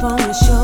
放了下。